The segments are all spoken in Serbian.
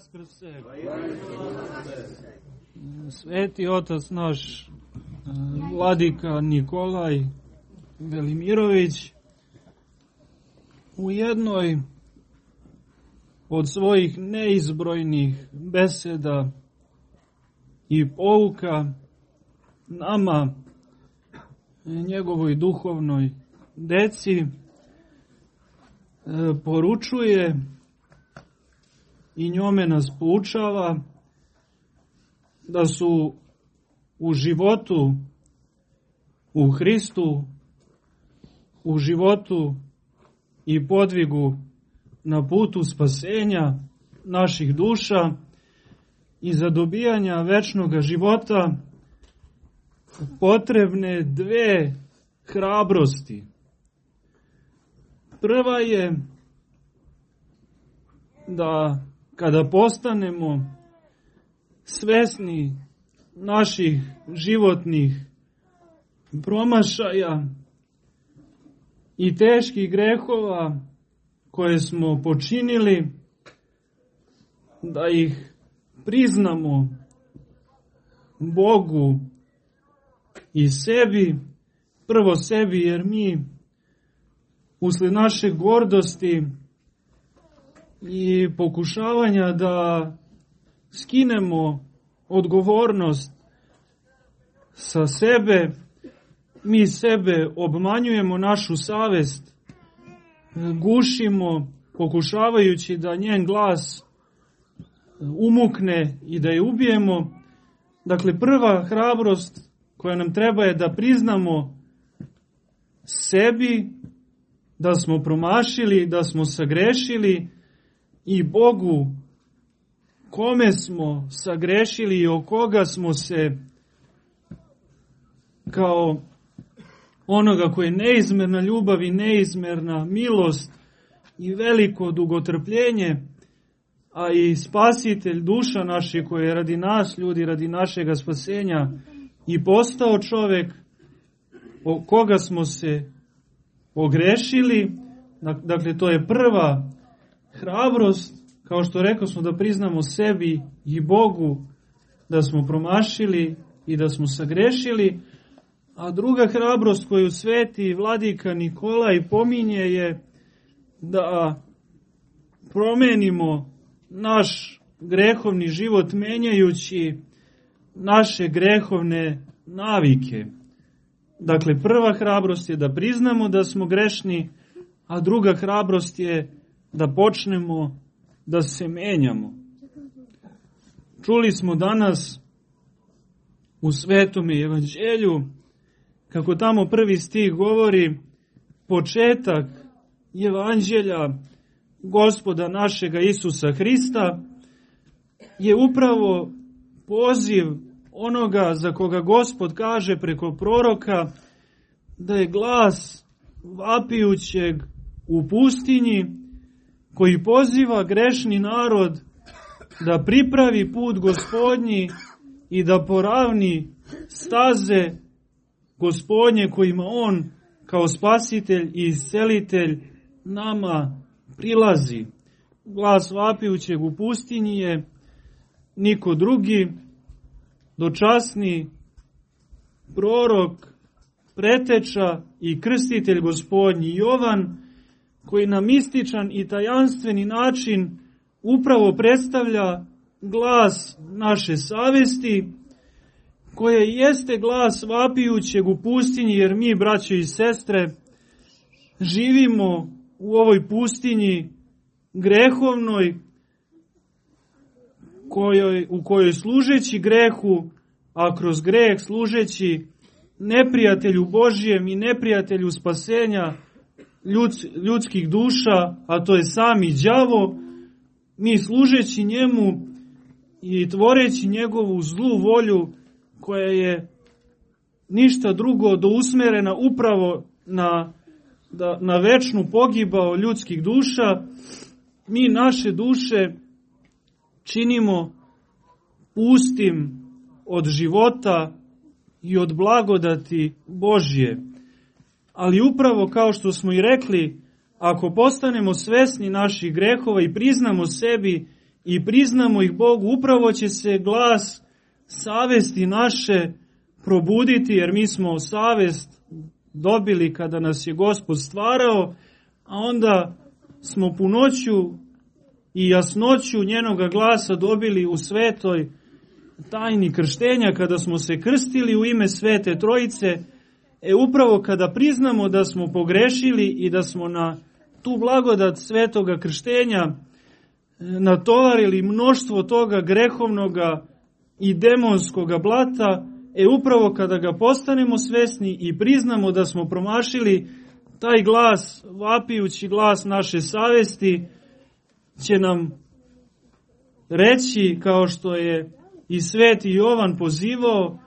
Vaskrse. Sveti otac naš, vladika Nikolaj Velimirović, u jednoj od svojih neizbrojnih beseda i pouka nama, njegovoj duhovnoj deci, poručuje i njome nas poučava da su u životu u Hristu, u životu i podvigu na putu spasenja naših duša i za dobijanja večnog života potrebne dve hrabrosti. Prva je da kada postanemo svesni naših životnih promašaja i teških grehova koje smo počinili, da ih priznamo Bogu i sebi, prvo sebi jer mi usled naše gordosti i pokušavanja da skinemo odgovornost sa sebe, mi sebe obmanjujemo našu savest, gušimo pokušavajući da njen glas umukne i da je ubijemo. Dakle, prva hrabrost koja nam treba je da priznamo sebi da smo promašili, da smo sagrešili i Bogu kome smo sagrešili i o koga smo se kao onoga koji je neizmerna ljubav i neizmerna milost i veliko dugotrpljenje, a i spasitelj duša naše koje je radi nas, ljudi, radi našega spasenja i postao čovek o koga smo se ogrešili, dakle to je prva hrabrost, kao što rekao smo da priznamo sebi i Bogu da smo promašili i da smo sagrešili, a druga hrabrost koju sveti vladika Nikolaj pominje je da promenimo naš grehovni život menjajući naše grehovne navike. Dakle, prva hrabrost je da priznamo da smo grešni, a druga hrabrost je da počnemo da se menjamo. Čuli smo danas u Svetom evanđelju kako tamo prvi stih govori početak evanđelja gospoda našega Isusa Hrista je upravo poziv onoga za koga gospod kaže preko proroka da je glas vapijućeg u pustinji koji poziva grešni narod da pripravi put gospodnji i da poravni staze gospodnje kojima on kao spasitelj i iscelitelj nama prilazi. Glas vapijućeg u pustinji je niko drugi, dočasni prorok, preteča i krstitelj gospodnji Jovan, koji na mističan i tajanstveni način upravo predstavlja glas naše savesti, koje jeste glas vapijućeg u pustinji, jer mi, braćo i sestre, živimo u ovoj pustinji grehovnoj, kojoj, u kojoj služeći grehu, a kroz greh služeći neprijatelju Božijem i neprijatelju spasenja, ljudskih duša, a to je sami đavo, mi služeći njemu i tvoreći njegovu zlu volju koja je ništa drugo do usmerena upravo na, da, na večnu pogibao ljudskih duša, mi naše duše činimo pustim od života i od blagodati Božje. Ali upravo kao što smo i rekli, ako postanemo svesni naših grehova i priznamo sebi i priznamo ih Bogu, upravo će se glas savesti naše probuditi, jer mi smo savest dobili kada nas je Gospod stvarao, a onda smo punoću i jasnoću njenoga glasa dobili u svetoj tajni krštenja kada smo se krstili u ime Svete Trojice, e upravo kada priznamo da smo pogrešili i da smo na tu blagodat svetoga krštenja e, natovarili mnoštvo toga grehovnoga i demonskoga blata, e upravo kada ga postanemo svesni i priznamo da smo promašili taj glas, vapijući glas naše savesti, će nam reći kao što je i sveti Jovan pozivao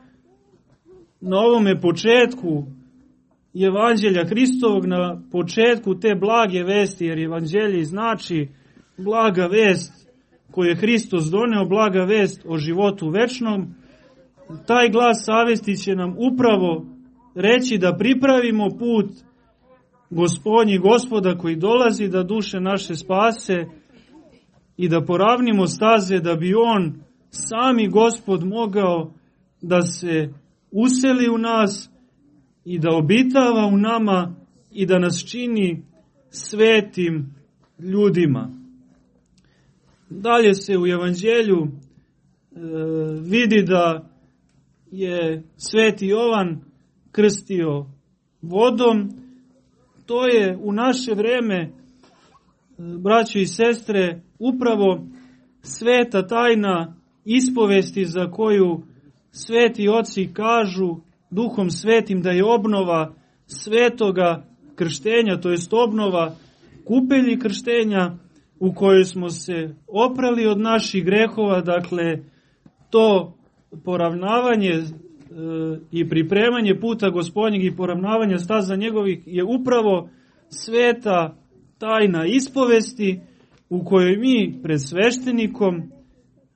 na ovome početku evanđelja Hristovog, na početku te blage vesti, jer evanđelje znači blaga vest koju je Hristos doneo, blaga vest o životu večnom, taj glas savesti će nam upravo reći da pripravimo put gospodnji gospoda koji dolazi da duše naše spase i da poravnimo staze da bi on sami gospod mogao da se useli u nas i da obitava u nama i da nas čini svetim ljudima. Dalje se u evanđelju e, vidi da je sveti Jovan krstio vodom. To je u naše vreme, e, braćo i sestre, upravo sveta tajna ispovesti za koju sveti oci kažu duhom svetim da je obnova svetoga krštenja, to jest obnova kupelji krštenja u kojoj smo se oprali od naših grehova, dakle to poravnavanje e, i pripremanje puta gospodnjeg i poravnavanja staza njegovih je upravo sveta tajna ispovesti u kojoj mi pred sveštenikom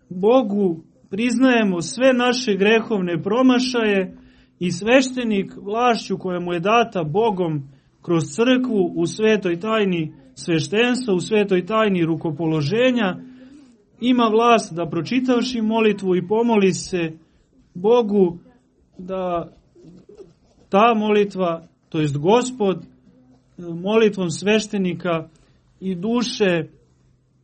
Bogu priznajemo sve naše grehovne promašaje i sveštenik vlašću koja mu je data Bogom kroz crkvu u svetoj tajni sveštenstva, u svetoj tajni rukopoloženja, ima vlast da pročitavši molitvu i pomoli se Bogu da ta molitva, to jest gospod, molitvom sveštenika i duše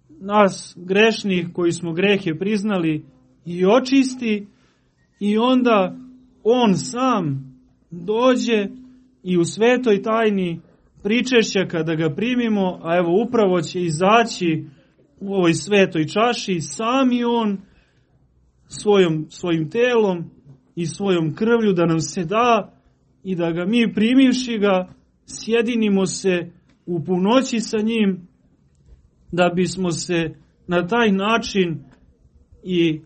nas grešnih koji smo grehe priznali i očisti i onda on sam dođe i u svetoj tajni pričešća kada ga primimo, a evo upravo će izaći u ovoj svetoj čaši, sami on svojom, svojim telom i svojom krvlju da nam se da i da ga mi primivši ga sjedinimo se u punoći sa njim da bismo se na taj način i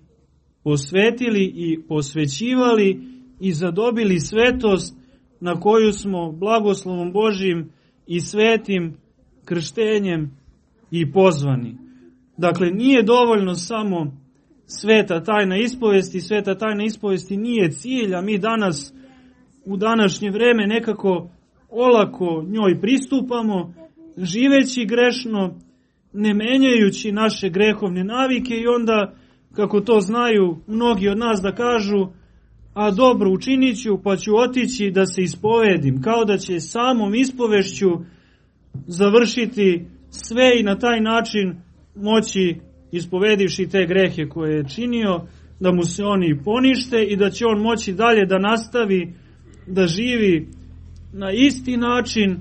posvetili i posvećivali i zadobili svetost na koju smo blagoslovom Božim i svetim krštenjem i pozvani. Dakle, nije dovoljno samo sveta tajna ispovesti, sveta tajna ispovesti nije cilj, a mi danas u današnje vreme nekako olako njoj pristupamo, živeći grešno, ne menjajući naše grehovne navike i onda, kako to znaju mnogi od nas da kažu, a dobro učinit ću, pa ću otići da se ispovedim, kao da će samom ispovešću završiti sve i na taj način moći ispovedivši te grehe koje je činio, da mu se oni ponište i da će on moći dalje da nastavi da živi na isti način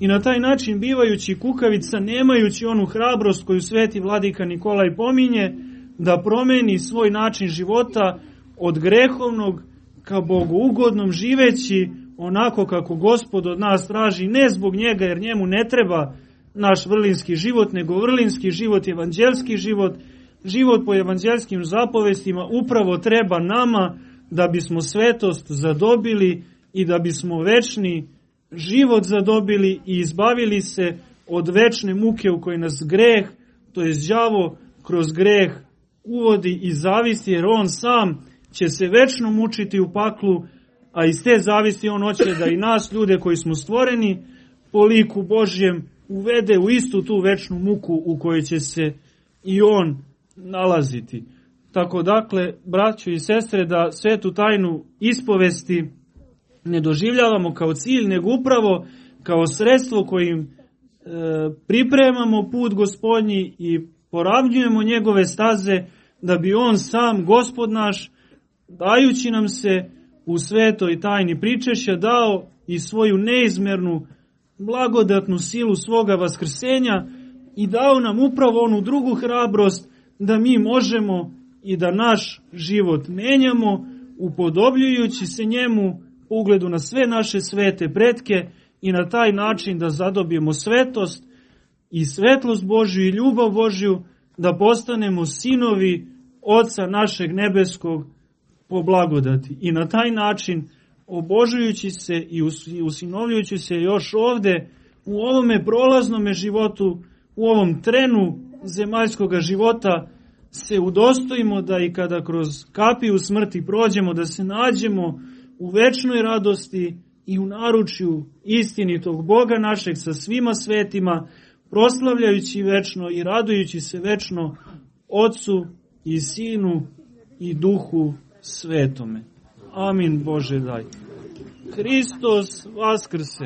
i na taj način bivajući kukavica, nemajući onu hrabrost koju sveti vladika Nikolaj pominje, da promeni svoj način života od grehovnog ka bogougodnom živeći onako kako gospod od nas traži, ne zbog njega jer njemu ne treba naš vrlinski život, nego vrlinski život, evanđelski život, život po evanđelskim zapovestima upravo treba nama da bismo svetost zadobili i da bismo večni život zadobili i izbavili se od večne muke u kojoj nas greh, to je đavo, kroz greh uvodi i zavisti, jer on sam će se večno mučiti u paklu, a iz te zavisti on hoće da i nas, ljude koji smo stvoreni, po liku Božjem, uvede u istu tu večnu muku u kojoj će se i on nalaziti. Tako dakle, braćo i sestre, da svetu tajnu ispovesti ne doživljavamo kao cilj, nego upravo kao sredstvo kojim e, pripremamo put gospodnji i poravnjujemo njegove staze da bi on sam, gospod naš, dajući nam se u svetoj tajni pričešća, dao i svoju neizmernu blagodatnu silu svoga vaskrsenja i dao nam upravo onu drugu hrabrost da mi možemo i da naš život menjamo upodobljujući se njemu ugledu na sve naše svete pretke i na taj način da zadobijemo svetost i svetlost Božju i ljubav Božju da postanemo sinovi Oca našeg nebeskog po blagodati. I na taj način obožujući se i usinovljujući se još ovde u ovome prolaznome životu, u ovom trenu zemaljskog života, se udostojimo da i kada kroz kapiju smrti prođemo, da se nađemo u večnoj radosti i u naručju istinitog Boga našeg sa svima svetima, proslavljajući večno i radujući se večno Otcu i Sinu i Duhu Svetome. Amin Bože daj. Hristos Vaskrse.